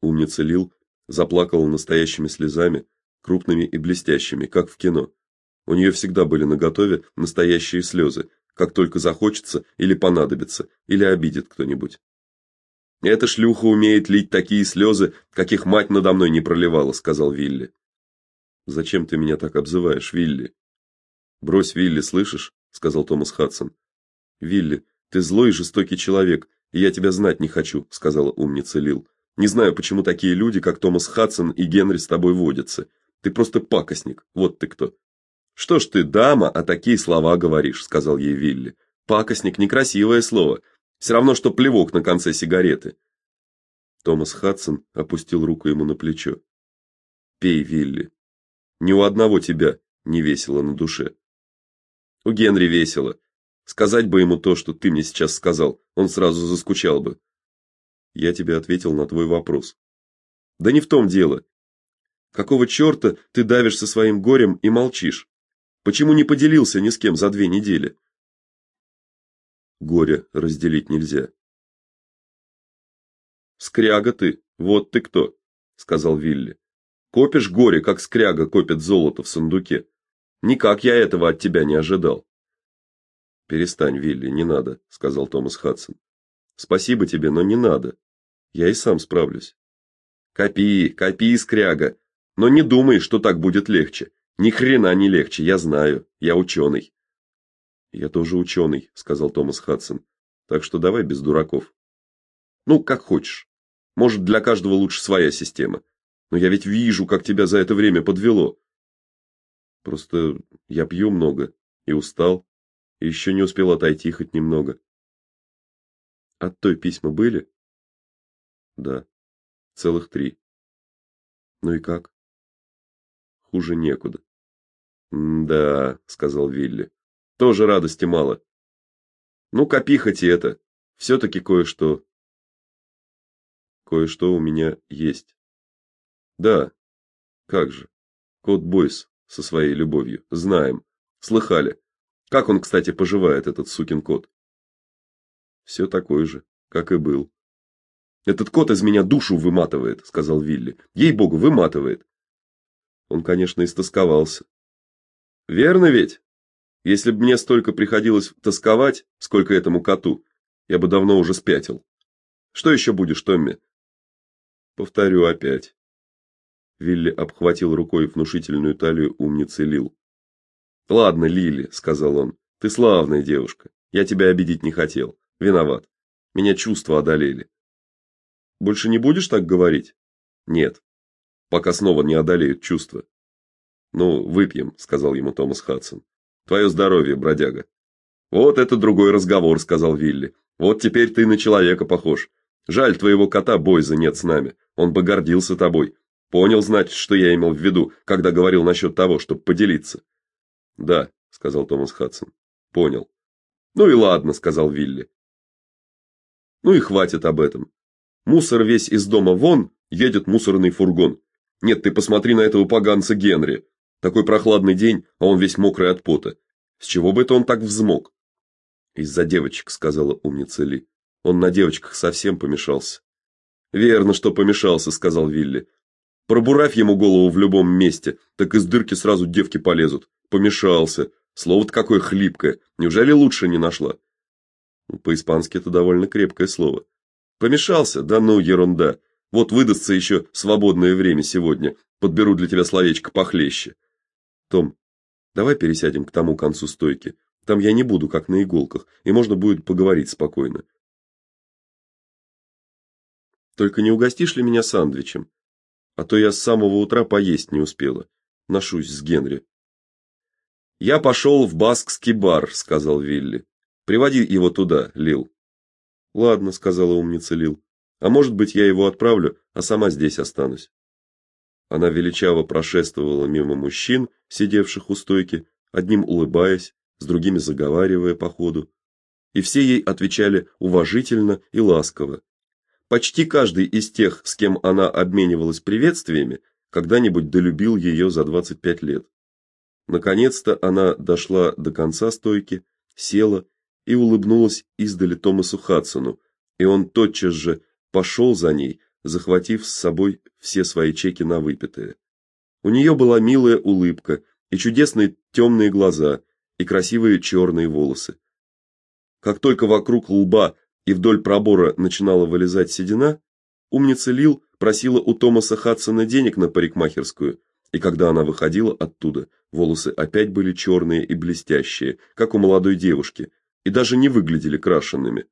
Умница Лил заплакала настоящими слезами, крупными и блестящими, как в кино. У нее всегда были наготове настоящие слезы, как только захочется или понадобится, или обидит кто-нибудь. Эта шлюха умеет лить такие слезы, каких мать надо мной не проливала, сказал Вилли. Зачем ты меня так обзываешь, Вилли? Брось, Вилли, слышишь? сказал Томас Хадсон. Вилли, ты злой и жестокий человек, и я тебя знать не хочу, сказала умница Лил. Не знаю, почему такие люди, как Томас Хадсон и Генри с тобой водятся. Ты просто пакостник. Вот ты кто. Что ж ты, дама, а такие слова говоришь, сказал ей Вилли. Пакостник некрасивое слово. Все равно что плевок на конце сигареты. Томас Хадсон опустил руку ему на плечо. Пей, Вилли. Ни у одного тебя не весело на душе. У Генри весело. Сказать бы ему то, что ты мне сейчас сказал, он сразу заскучал бы. Я тебе ответил на твой вопрос. Да не в том дело. Какого черта ты давишься своим горем и молчишь? Почему не поделился ни с кем за две недели? Горе разделить нельзя. Скряга ты, вот ты кто, сказал Вилли. Копишь горе, как скряга копит золото в сундуке. Никак я этого от тебя не ожидал. Перестань, Вилли, не надо, сказал Томас Хадсон. Спасибо тебе, но не надо. Я и сам справлюсь. Копи, копи, скряга, но не думай, что так будет легче. Ни хрена не легче, я знаю. Я ученый». Я тоже ученый», — сказал Томас Хадсон. Так что давай без дураков. Ну, как хочешь. Может, для каждого лучше своя система. Но я ведь вижу, как тебя за это время подвело. Просто я пью много и устал, и еще не успел отойти хоть немного. От той письма были? Да. Целых три. Ну и как? Хуже некуда. "Да", сказал Вилли. "Тоже радости мало. Ну, копи хоть и это. все таки кое-что кое-что у меня есть. Да. Как же? Кот Бойс со своей любовью. Знаем. Слыхали. Как он, кстати, поживает этот сукин кот? «Все такой же, как и был. Этот кот из меня душу выматывает, сказал Вилли. Ей-богу, выматывает. Он, конечно, истосковался. Верно ведь? Если бы мне столько приходилось тосковать, сколько этому коту, я бы давно уже спятил. Что еще будешь, Томми? Повторю опять. Вилли обхватил рукой внушительную талию умницы Лил. Ладно, Лили, сказал он. Ты славная девушка. Я тебя обидеть не хотел. Виноват. Меня чувства одолели. Больше не будешь так говорить? Нет. Пока снова не одолеют чувства. Ну, выпьем, сказал ему Томас Хадсон. Твое здоровье, бродяга. Вот это другой разговор, сказал Вилли. Вот теперь ты на человека похож. Жаль, твоего кота Бойза нет с нами. Он бы гордился тобой. Понял, значит, что я имел в виду, когда говорил насчет того, чтобы поделиться. Да, сказал Томас Хадсон. Понял. Ну и ладно, сказал Вилли. Ну и хватит об этом. Мусор весь из дома вон, едет мусорный фургон. Нет, ты посмотри на этого поганца Генри. Такой прохладный день, а он весь мокрый от пота. С чего бы это он так взмок? Из-за девочек, сказала умница Ли. Он на девочках совсем помешался. Верно, что помешался, сказал Вилли. Пробуравь ему голову в любом месте, так из дырки сразу девки полезут. Помешался. Слово-то какое хлипкое. Неужели лучше не нашла? По-испански это довольно крепкое слово. Помешался? Да ну, ерунда. Вот выдастся еще свободное время сегодня. Подберу для тебя словечко похлеще. Том, давай пересядем к тому концу стойки. Там я не буду как на иголках, и можно будет поговорить спокойно. Только не угостишь ли меня сандвичем? А то я с самого утра поесть не успела. Ношусь с Генри. Я пошел в баскский бар, сказал Вилли. Приводи его туда, Лил. Ладно, сказала умница Лил. А может быть, я его отправлю, а сама здесь останусь. Она величаво прошествовала мимо мужчин, сидевших у стойки, одним улыбаясь, с другими заговаривая по ходу, и все ей отвечали уважительно и ласково. Почти каждый из тех, с кем она обменивалась приветствиями, когда-нибудь долюбил ее за 25 лет. Наконец-то она дошла до конца стойки, села и улыбнулась издали Томасу Хадсону, и он тотчас же пошел за ней, захватив с собой все свои чеки на выпитое. У нее была милая улыбка и чудесные темные глаза, и красивые черные волосы. Как только вокруг лба и вдоль пробора начинала вылезать седина, умница Лил просила у Томаса Хадсона денег на парикмахерскую, и когда она выходила оттуда, волосы опять были черные и блестящие, как у молодой девушки, и даже не выглядели крашенными.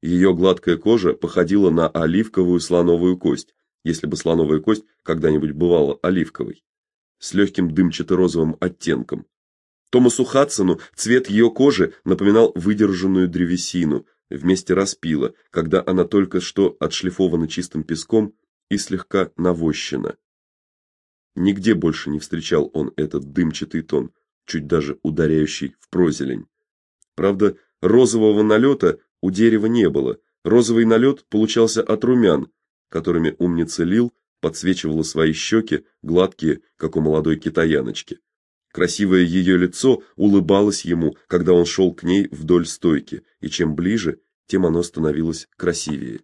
Ее гладкая кожа походила на оливковую слоновую кость, если бы слоновая кость когда-нибудь бывала оливковой, с легким дымчато-розовым оттенком. Томасу Хадсону цвет ее кожи напоминал выдержанную древесину вместе распила, когда она только что отшлифована чистым песком и слегка навощена. Нигде больше не встречал он этот дымчатый тон, чуть даже ударяющий в прозелень. Правда, розового налета у дерева не было. Розовый налет получался от румян, которыми умница Лил подсвечивала свои щеки, гладкие, как у молодой китаяночки. Красивое ее лицо улыбалось ему, когда он шел к ней вдоль стойки, и чем ближе, тем оно становилось красивее.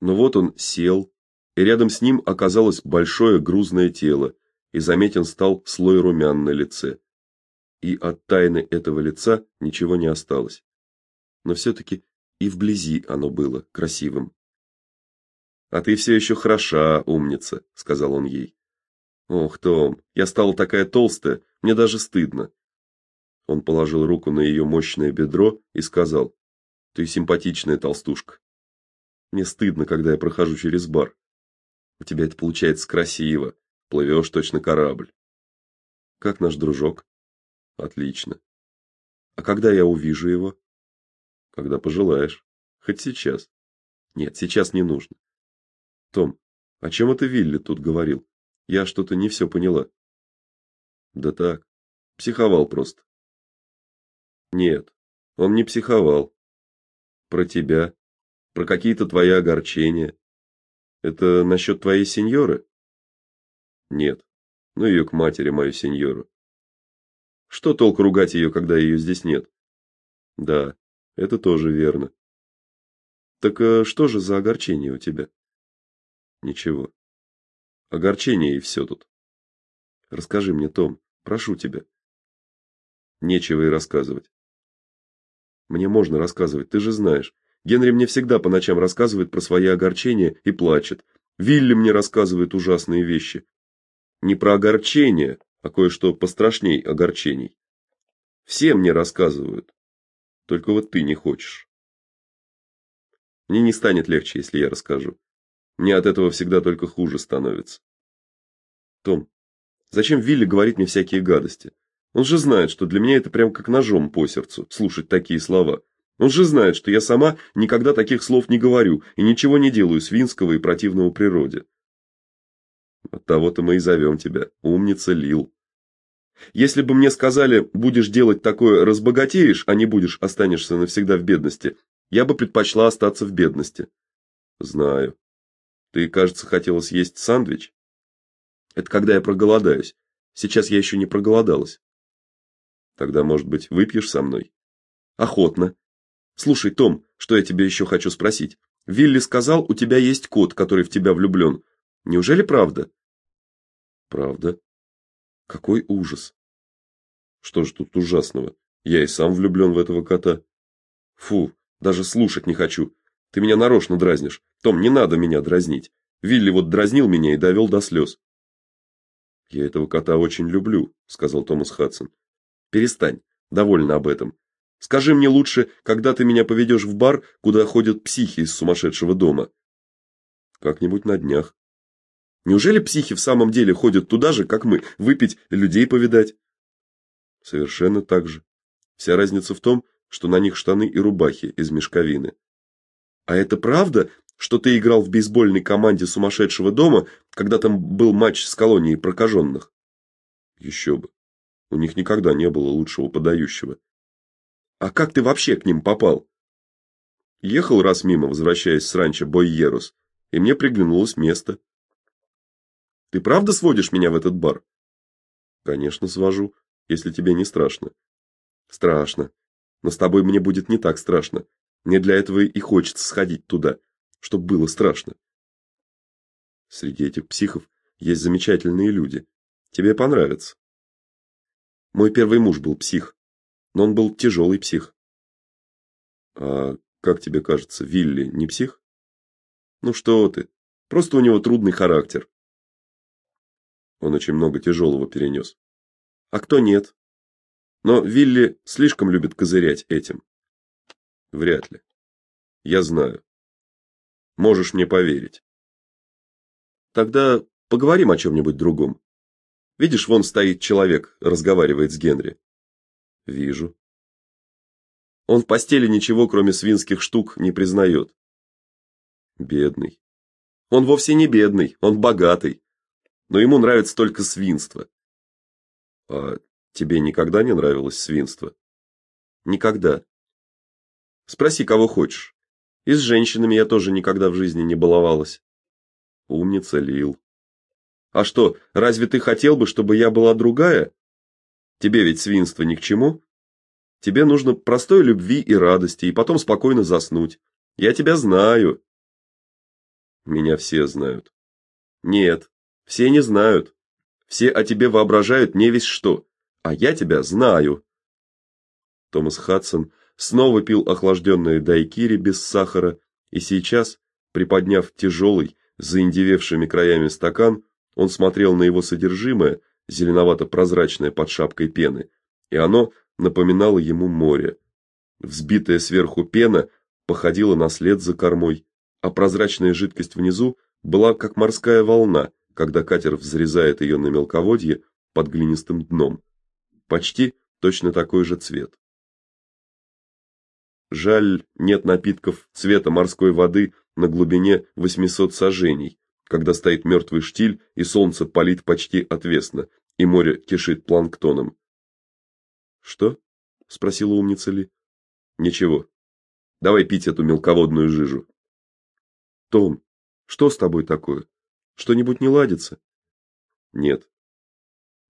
Но вот он сел, и рядом с ним оказалось большое грузное тело, и заметен стал слой румян на лице. И от тайны этого лица ничего не осталось. Но все таки и вблизи оно было красивым. А ты все еще хороша, умница, сказал он ей. Ох, Том, я стала такая толстая, мне даже стыдно. Он положил руку на ее мощное бедро и сказал: "Ты симпатичная толстушка. Мне стыдно, когда я прохожу через бар. У тебя это получается красиво, плывешь точно корабль. Как наш дружок? Отлично. А когда я увижу его? Когда пожелаешь. Хоть сейчас. Нет, сейчас не нужно. Том, о чем это Вилли тут говорил? Я что-то не все поняла. Да так, психовал просто. Нет, он не психовал. Про тебя, про какие-то твои огорчения. Это насчет твоей сеньоры? Нет. Ну ее к матери, мою сеньору. Что толк ругать ее, когда ее здесь нет? Да, это тоже верно. Так э, что же за огорчение у тебя? Ничего. Огорчение и все тут. Расскажи мне, Том, прошу тебя. Нечего и рассказывать. Мне можно рассказывать, ты же знаешь. Генри мне всегда по ночам рассказывает про свои огорчения и плачет. Вилли мне рассказывает ужасные вещи. Не про огорчение, а кое-что пострашней огорчений. Все мне рассказывают. Только вот ты не хочешь. Мне не станет легче, если я расскажу. Мне от этого всегда только хуже становится. Том, зачем Вилли говорит мне всякие гадости? Он же знает, что для меня это прям как ножом по сердцу слушать такие слова. Он же знает, что я сама никогда таких слов не говорю и ничего не делаю свинского и противного природе. Оттого-то мы и зовем тебя умница Лил. Если бы мне сказали: "Будешь делать такое, разбогатеешь, а не будешь, останешься навсегда в бедности", я бы предпочла остаться в бедности. Знаю. Ты, кажется, хотела съесть сандвич? Это когда я проголодаюсь. Сейчас я еще не проголодалась. Тогда, может быть, выпьешь со мной? Охотно. Слушай, Том, что я тебе еще хочу спросить? Вилли сказал, у тебя есть кот, который в тебя влюблен. Неужели правда? Правда. Какой ужас. Что ж тут ужасного? Я и сам влюблен в этого кота. Фу, даже слушать не хочу. Ты меня нарочно дразнишь. Том, не надо меня дразнить. Вилли вот дразнил меня и довел до слез. Я этого кота очень люблю, сказал Томас Хадсон. Перестань, довольно об этом. Скажи мне лучше, когда ты меня поведешь в бар, куда ходят психи из сумасшедшего дома. Как-нибудь на днях. Неужели психи в самом деле ходят туда же, как мы, выпить, людей повидать? Совершенно так же. Вся разница в том, что на них штаны и рубахи из мешковины. А это правда, что ты играл в бейсбольной команде сумасшедшего дома, когда там был матч с колонией прокаженных?» «Еще бы. У них никогда не было лучшего подающего. А как ты вообще к ним попал? Ехал раз мимо, возвращаясь с ранчо Бойерус, и мне приглянулось место. Ты правда сводишь меня в этот бар? Конечно, свожу, если тебе не страшно. Страшно. Но с тобой мне будет не так страшно. Мне для этого и хочется сходить туда, чтобы было страшно. Среди этих психов есть замечательные люди. Тебе понравится. Мой первый муж был псих, но он был тяжелый псих. А как тебе кажется, Вилли не псих? Ну что ты? Просто у него трудный характер. Он очень много тяжелого перенес. А кто нет? Но Вилли слишком любит козырять этим. Вряд ли. Я знаю. Можешь мне поверить. Тогда поговорим о чем нибудь другом. Видишь, вон стоит человек, разговаривает с Генри. Вижу. Он в постели ничего, кроме свинских штук, не признает. Бедный. Он вовсе не бедный, он богатый. Но ему нравится только свинство. А тебе никогда не нравилось свинство? Никогда. Спроси кого хочешь. И с женщинами я тоже никогда в жизни не баловалась. Умница, Лил. А что, разве ты хотел бы, чтобы я была другая? Тебе ведь свинство ни к чему. Тебе нужно простой любви и радости, и потом спокойно заснуть. Я тебя знаю. Меня все знают. Нет, все не знают. Все о тебе воображают не весь что, а я тебя знаю. Томас Хадсон снова пил охлажденное дайкири без сахара, и сейчас, приподняв тяжелый, заиндевевшими краями стакан, он смотрел на его содержимое, зеленовато-прозрачное под шапкой пены, и оно напоминало ему море. Взбитая сверху пена походила на след за кормой, а прозрачная жидкость внизу была как морская волна, когда катер взрезает ее на мелководье под глинистым дном. Почти точно такой же цвет. Жаль, нет напитков цвета морской воды на глубине 800 саженей, когда стоит мертвый штиль и солнце палит почти отвесно, и море кишит планктоном. Что? спросила умница Ли. Ничего. Давай пить эту мелководную жижу. Том, что с тобой такое? Что-нибудь не ладится? Нет.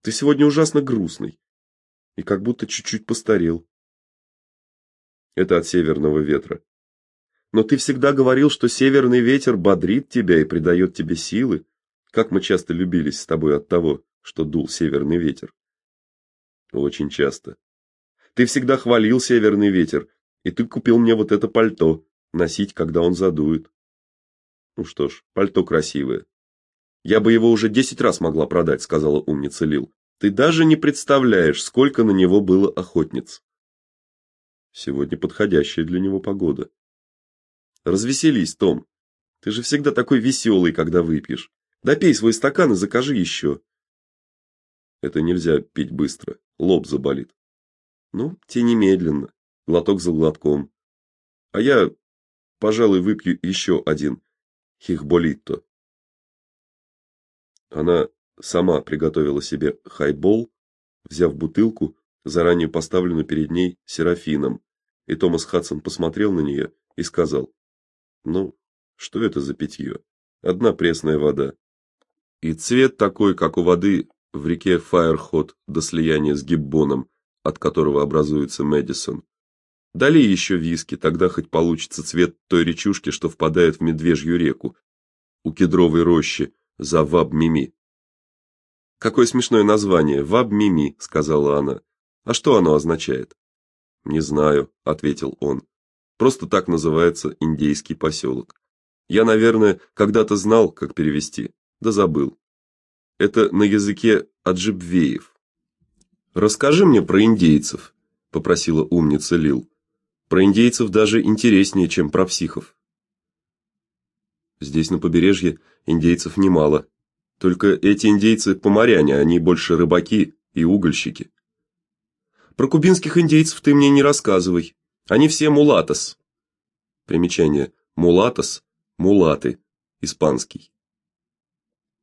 Ты сегодня ужасно грустный и как будто чуть-чуть постарел. Это от северного ветра. Но ты всегда говорил, что северный ветер бодрит тебя и придает тебе силы. Как мы часто любились с тобой от того, что дул северный ветер. Очень часто. Ты всегда хвалил северный ветер, и ты купил мне вот это пальто носить, когда он задует. Ну что ж, пальто красивое. Я бы его уже десять раз могла продать, сказала умница Лил. Ты даже не представляешь, сколько на него было охотниц. Сегодня подходящая для него погода. Развеселись, Том. Ты же всегда такой веселый, когда выпьешь. Допей свой стакан и закажи еще». Это нельзя пить быстро, лоб заболит. Ну, те немедленно, глоток за глотком. А я, пожалуй, выпью еще один хихболитто. Она сама приготовила себе хайбол, взяв бутылку, заранее поставленную перед ней Серафином, и Томас Хадсон посмотрел на нее и сказал: "Ну, что это за питье? Одна пресная вода. И цвет такой, как у воды в реке Файерхот до слияния с Гиббоном, от которого образуется Мэдисон. Дали еще виски, тогда хоть получится цвет той речушки, что впадает в Медвежью реку, у кедровой рощи за Ваб-Мими. Какое смешное название, Ваб-Мими, сказала она. А что оно означает? Не знаю, ответил он. Просто так называется индейский поселок. Я, наверное, когда-то знал, как перевести, да забыл. Это на языке аджибвеев. Расскажи мне про индейцев, попросила умница Лил. Про индейцев даже интереснее, чем про психов. Здесь на побережье индейцев немало. Только эти индейцы поморяне, они больше рыбаки и угольщики. Про кубинских индейцев ты мне не рассказывай. Они все мулатос. Примечание: мулатос мулаты, испанский.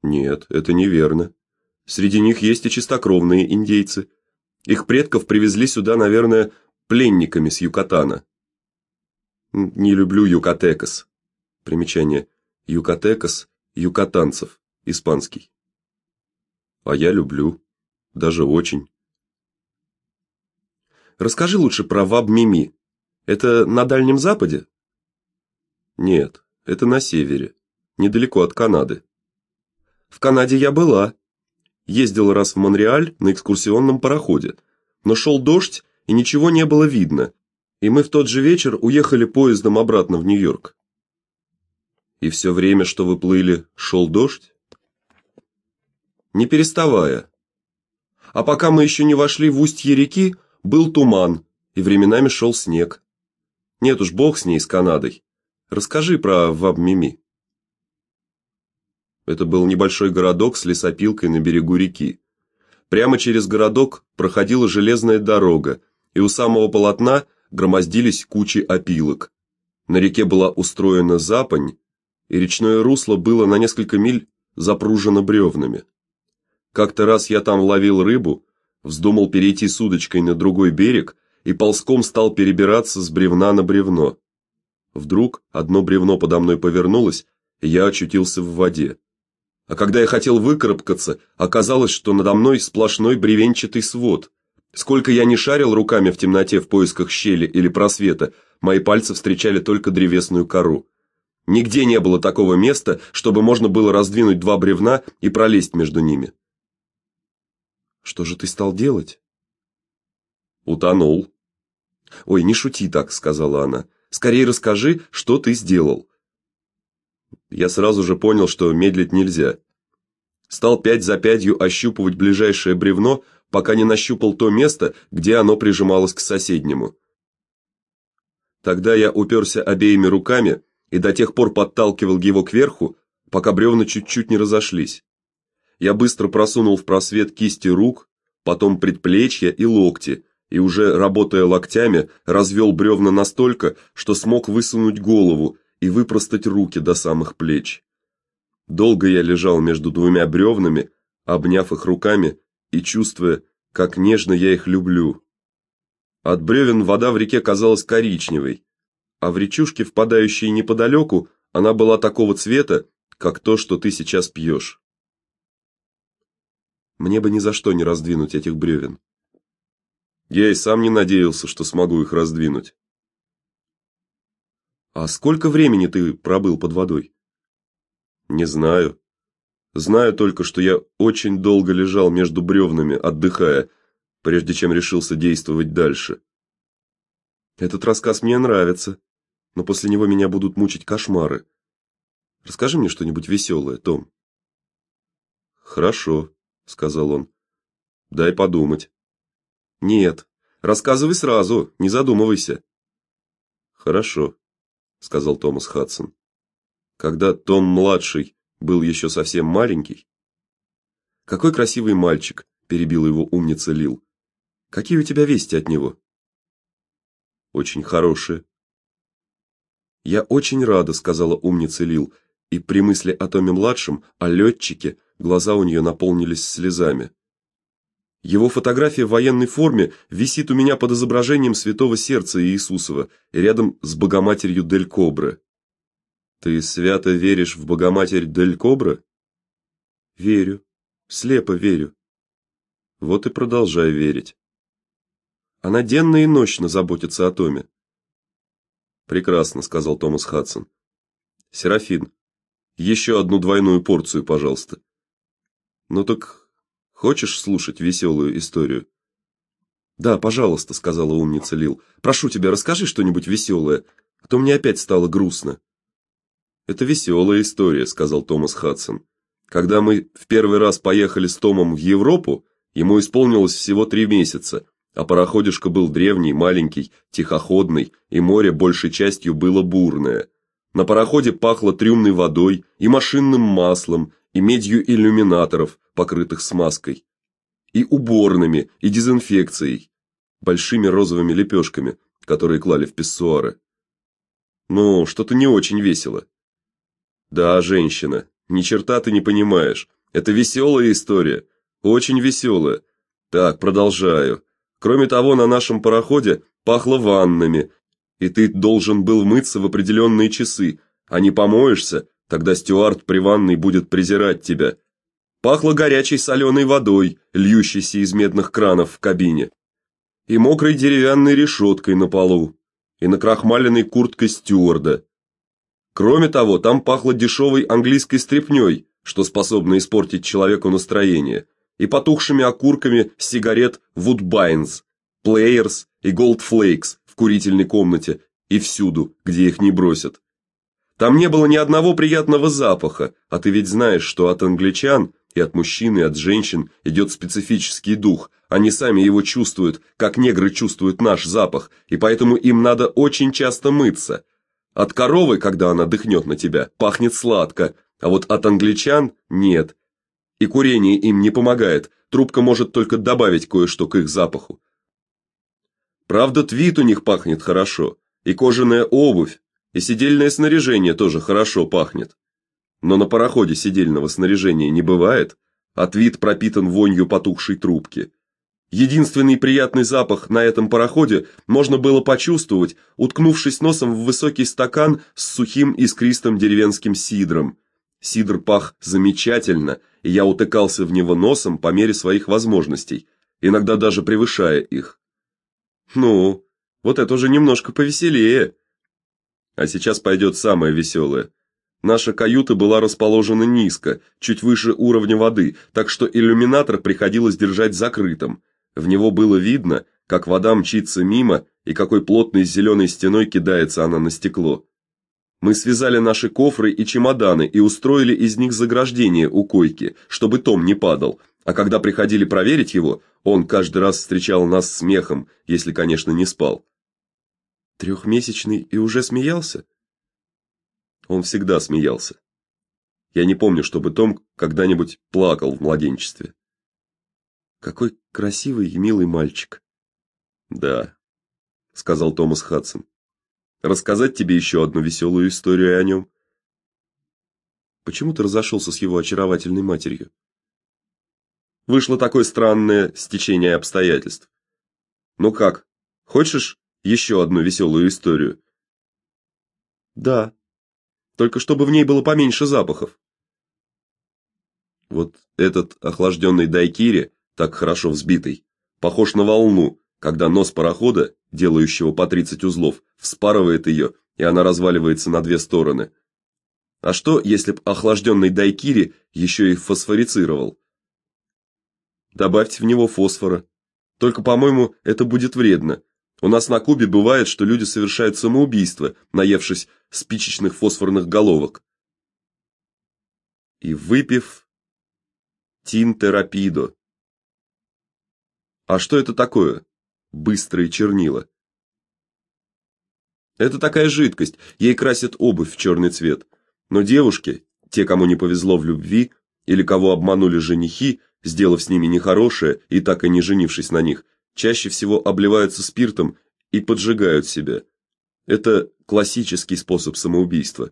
Нет, это неверно. Среди них есть и чистокровные индейцы. Их предков привезли сюда, наверное, пленниками с Юкатана. Не люблю юкатекос. Примечание: юкатекос юкатанцев, испанский. А я люблю, даже очень. Расскажи лучше про Ваб-Мими. Это на Дальнем Западе? Нет, это на севере, недалеко от Канады. В Канаде я была. Ездила раз в Монреаль на экскурсионном пароходе. Но шел дождь, и ничего не было видно. И мы в тот же вечер уехали поездом обратно в Нью-Йорк. И все время, что вы плыли, шел дождь? Не переставая. А пока мы еще не вошли в устье реки, был туман, и временами шел снег. Нет уж, бог с ней, с Канадой. Расскажи про Вабмими. Это был небольшой городок с лесопилкой на берегу реки. Прямо через городок проходила железная дорога, и у самого полотна громоздились кучи опилок. На реке была устроена запань, и речное русло было на несколько миль запружено бревнами. Как-то раз я там ловил рыбу, вздумал перейти с удочкой на другой берег и ползком стал перебираться с бревна на бревно. Вдруг одно бревно подо мной повернулось, и я очутился в воде. А когда я хотел выкарабкаться, оказалось, что надо мной сплошной бревенчатый свод. Сколько я не шарил руками в темноте в поисках щели или просвета, мои пальцы встречали только древесную кору. Нигде не было такого места, чтобы можно было раздвинуть два бревна и пролезть между ними. Что же ты стал делать? Утонул. Ой, не шути так, сказала она. Скорее расскажи, что ты сделал. Я сразу же понял, что медлить нельзя. Стал пять за пятью ощупывать ближайшее бревно, пока не нащупал то место, где оно прижималось к соседнему. Тогда я уперся обеими руками и до тех пор подталкивал его кверху, пока бревна чуть-чуть не разошлись. Я быстро просунул в просвет кисти рук, потом предплечья и локти, и уже работая локтями, развел бревна настолько, что смог высунуть голову и выпростать руки до самых плеч. Долго я лежал между двумя бревнами, обняв их руками и чувствуя, как нежно я их люблю. От бревен вода в реке казалась коричневой, а в речушке, впадающей неподалеку, она была такого цвета, как то, что ты сейчас пьешь. Мне бы ни за что не раздвинуть этих бревен. Я и сам не надеялся, что смогу их раздвинуть. А сколько времени ты пробыл под водой? Не знаю. Знаю только, что я очень долго лежал между бревнами, отдыхая, прежде чем решился действовать дальше. Этот рассказ мне нравится, но после него меня будут мучить кошмары. Расскажи мне что-нибудь веселое, Том. Хорошо, сказал он. Дай подумать. Нет, рассказывай сразу, не задумывайся. Хорошо сказал Томас Хадсон. Когда Том младший был еще совсем маленький. Какой красивый мальчик, перебил его умница Лил. Какие у тебя вести от него? Очень хорошие. Я очень рада, сказала умница Лил, и при мысли о Томе младшем, о летчике, глаза у нее наполнились слезами. Его фотография в военной форме висит у меня под изображением Святого Сердца Иисусова, рядом с Богоматерью Дель Кобры. Ты свято веришь в Богоматерь Дель Кобры? Верю, слепо верю. Вот и продолжай верить. Она денно и ночно заботится о Томе. Прекрасно, сказал Томас Хадсон. Серафин, еще одну двойную порцию, пожалуйста. Ну так Хочешь слушать веселую историю? Да, пожалуйста, сказала умница Лил. Прошу тебя, расскажи что-нибудь веселое, а то мне опять стало грустно. Это веселая история, сказал Томас Хадсон. Когда мы в первый раз поехали с Томом в Европу, ему исполнилось всего три месяца, а пароходишка был древний, маленький, тихоходный, и море большей частью было бурное. На пароходе пахло трюмной водой и машинным маслом, и медью иллюминаторов, покрытых смазкой, и уборными, и дезинфекцией, большими розовыми лепешками, которые клали в писсуары. Ну, что-то не очень весело. Да, женщина, ни черта ты не понимаешь. Это веселая история, очень веселая. Так, продолжаю. Кроме того, на нашем пароходе пахло ваннами, и ты должен был мыться в определенные часы, а не помоешься, тогда стюард при ванной будет презирать тебя. Пахло горячей соленой водой, льющейся из медных кранов в кабине, и мокрой деревянной решеткой на полу, и накрахмаленной курткой стюарда. Кроме того, там пахло дешевой английской стряпнёй, что способно испортить человеку настроение, и потухшими окурками сигарет Woodbines, Players и Gold Flakes в курительной комнате и всюду, где их не бросят. Там не было ни одного приятного запаха, а ты ведь знаешь, что от англичан и от мужчин, и от женщин идет специфический дух. Они сами его чувствуют, как негры чувствуют наш запах, и поэтому им надо очень часто мыться. От коровы, когда она дыхнет на тебя, пахнет сладко, а вот от англичан нет. И курение им не помогает. Трубка может только добавить кое-что к их запаху. Правда, твит у них пахнет хорошо, и кожаная обувь, и сидельное снаряжение тоже хорошо пахнет. Но на пароходе сидельного снаряжения не бывает, а твит пропитан вонью потухшей трубки. Единственный приятный запах на этом пароходе можно было почувствовать, уткнувшись носом в высокий стакан с сухим искристым деревенским сидром. Сидр пах замечательно, я утыкался в него носом по мере своих возможностей, иногда даже превышая их. Ну, вот это уже немножко повеселее. А сейчас пойдет самое веселое. Наша каюта была расположена низко, чуть выше уровня воды, так что иллюминатор приходилось держать закрытым. В него было видно, как вода мчится мимо и какой плотной зеленой стеной кидается она на стекло. Мы связали наши кофры и чемоданы и устроили из них заграждение у койки, чтобы Том не падал. А когда приходили проверить его, он каждый раз встречал нас смехом, если, конечно, не спал. Трехмесячный и уже смеялся? Он всегда смеялся. Я не помню, чтобы Том когда-нибудь плакал в младенчестве. Какой красивый и милый мальчик. Да, сказал Томас Хадсон. Рассказать тебе еще одну веселую историю о нем?» Почему ты разошелся с его очаровательной матерью? Вышло такое странное стечение обстоятельств. Ну как? Хочешь еще одну веселую историю? Да. Только чтобы в ней было поменьше запахов. Вот этот охлажденный дайкири, так хорошо взбитый, похож на волну, когда нос парохода, делающего по 30 узлов, вспарывает ее, и она разваливается на две стороны. А что, если б охлажденный дайкири еще и фосфорицировал? Добавьте в него фосфора. Только, по-моему, это будет вредно. У нас на Кубе бывает, что люди совершают самоубийство, наевшись спичечных фосфорных головок. И выпив тинтерапидо. А что это такое? Быстрые чернила. Это такая жидкость, ей красят обувь в черный цвет. Но девушки, те, кому не повезло в любви или кого обманули женихи, сделав с ними нехорошее и так и не женившись на них, чаще всего обливаются спиртом и поджигают себя. Это классический способ самоубийства.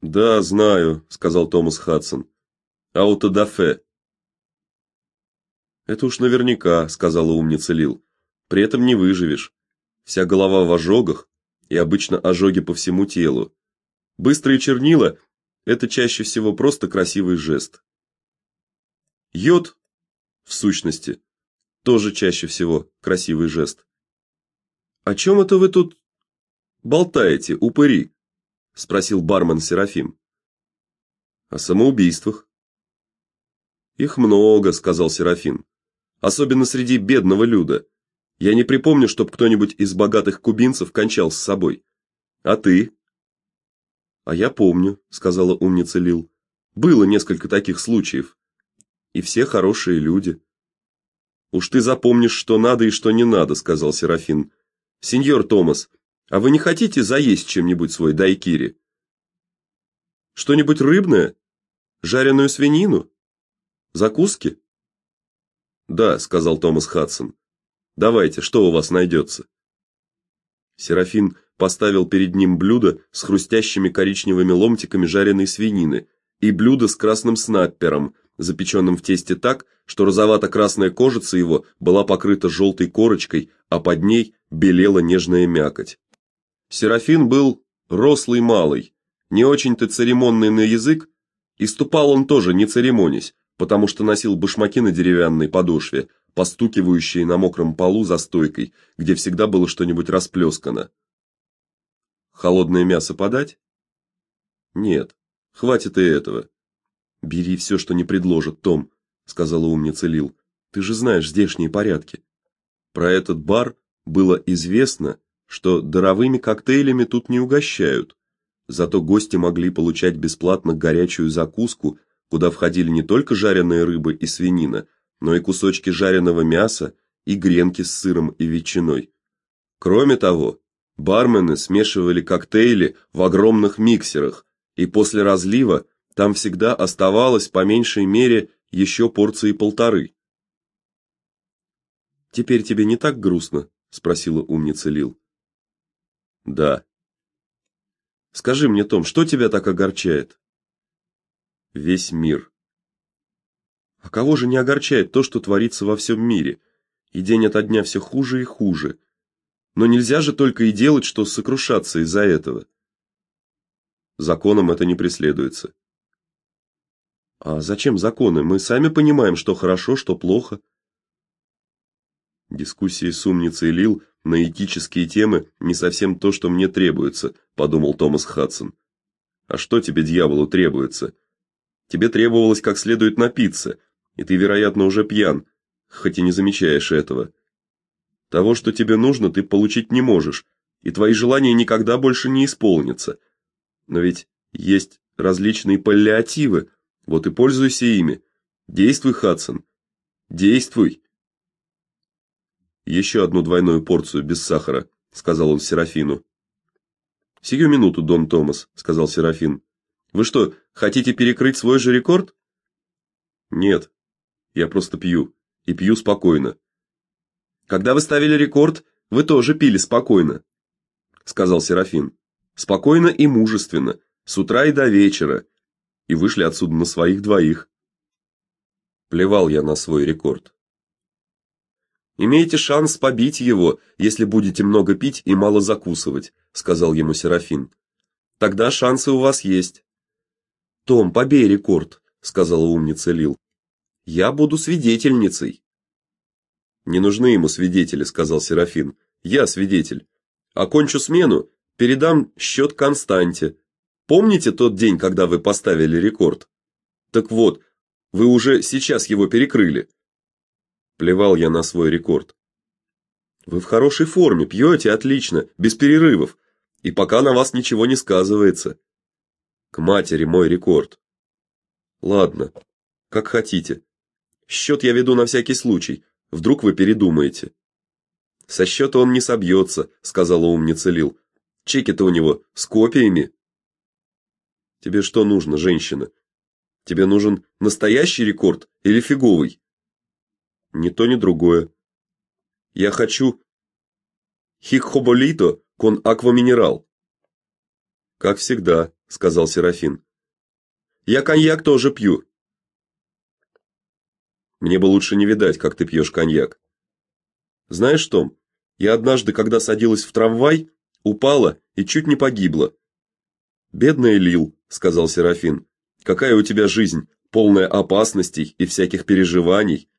Да, знаю, сказал Томас Хадсон. Аутодафе. Это уж наверняка, сказала умница Лил. При этом не выживешь. Вся голова в ожогах, и обычно ожоги по всему телу. Быстрые чернила это чаще всего просто красивый жест. Йод в сущности тоже чаще всего красивый жест. О чем это вы тут болтаете, упыри? спросил бармен Серафим. О самоубийствах. Их много, сказал Серафим. Особенно среди бедного люда. Я не припомню, чтоб кто-нибудь из богатых кубинцев кончал с собой. А ты? А я помню, сказала умница Лил. Было несколько таких случаев. И все хорошие люди. Уж ты запомнишь, что надо и что не надо, сказал Серафин. Сеньор Томас, а вы не хотите заесть чем-нибудь свой дайкири? Что-нибудь рыбное? Жареную свинину? Закуски? Да, сказал Томас Хадсон. Давайте, что у вас найдется?» Серафин поставил перед ним блюдо с хрустящими коричневыми ломтиками жареной свинины и блюдо с красным снаппером, запеченным в тесте так, что розовато-красная кожица его была покрыта желтой корочкой, а под ней белела нежная мякоть. Серафин был рослый малый, не очень-то церемонный на язык, и ступал он тоже не церемонясь, потому что носил башмаки на деревянной подошве, постукивающие на мокром полу за стойкой, где всегда было что-нибудь расплескано. Холодное мясо подать? Нет, хватит и этого. Бери все, что не предложат, Том, сказала умница Лил. Ты же знаешь здешние порядки. Про этот бар было известно, что даровыми коктейлями тут не угощают. Зато гости могли получать бесплатно горячую закуску, куда входили не только жареная рыба и свинина, но и кусочки жареного мяса и гренки с сыром и ветчиной. Кроме того, бармены смешивали коктейли в огромных миксерах, и после разлива там всегда оставалось по меньшей мере еще порции полторы. Теперь тебе не так грустно, спросила умница Лил. Да. Скажи мне, Том, что тебя так огорчает? Весь мир. А кого же не огорчает то, что творится во всем мире? И день ото дня все хуже и хуже. Но нельзя же только и делать, что сокрушаться из-за этого. Законом это не преследуется. А зачем законы? Мы сами понимаем, что хорошо, что плохо. Дискуссии с умницей Лил на этические темы не совсем то, что мне требуется, подумал Томас Хадсон. А что тебе, дьяволу, требуется? Тебе требовалось как следует напиться, и ты, вероятно, уже пьян, хоть и не замечаешь этого. Того, что тебе нужно, ты получить не можешь, и твои желания никогда больше не исполнятся. Но ведь есть различные паллиативы, вот и пользуйся ими. Действуй, Хадсон. Действуй. «Еще одну двойную порцию без сахара, сказал он Серафину. Сию минуту, Дон Томас, сказал Серафин. Вы что, хотите перекрыть свой же рекорд? Нет. Я просто пью и пью спокойно. Когда вы ставили рекорд, вы тоже пили спокойно, сказал Серафин. Спокойно и мужественно, с утра и до вечера, и вышли отсюда на своих двоих. Плевал я на свой рекорд. Имеете шанс побить его, если будете много пить и мало закусывать, сказал ему Серафин. Тогда шансы у вас есть. Том, побей рекорд, сказала умница Лил. Я буду свидетельницей. Не нужны ему свидетели, сказал Серафин. Я свидетель. Окончу смену, передам счет Константе. Помните тот день, когда вы поставили рекорд? Так вот, вы уже сейчас его перекрыли. Плевал я на свой рекорд. Вы в хорошей форме, пьете отлично, без перерывов, и пока на вас ничего не сказывается. К матери мой рекорд. Ладно, как хотите. Счет я веду на всякий случай, вдруг вы передумаете. Со счета он не собьется», — сказала умница Лил. Чеки-то у него с копиями. Тебе что нужно, женщина? Тебе нужен настоящий рекорд или фиговый? Ни то, ни другое. Я хочу хикхоболито кон акваминерал. Как всегда, сказал Серафин. Я коньяк тоже пью. Мне бы лучше не видать, как ты пьешь коньяк. Знаешь, Том, я однажды, когда садилась в трамвай, упала и чуть не погибла. Бедная Лил, сказал Серафин. Какая у тебя жизнь, полная опасностей и всяких переживаний.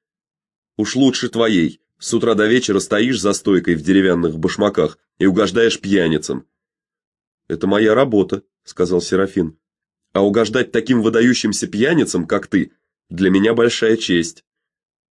Уж лучше твоей. С утра до вечера стоишь за стойкой в деревянных башмаках и угождаешь пьяницам. Это моя работа, сказал Серафин. А угождать таким выдающимся пьяницам, как ты, для меня большая честь.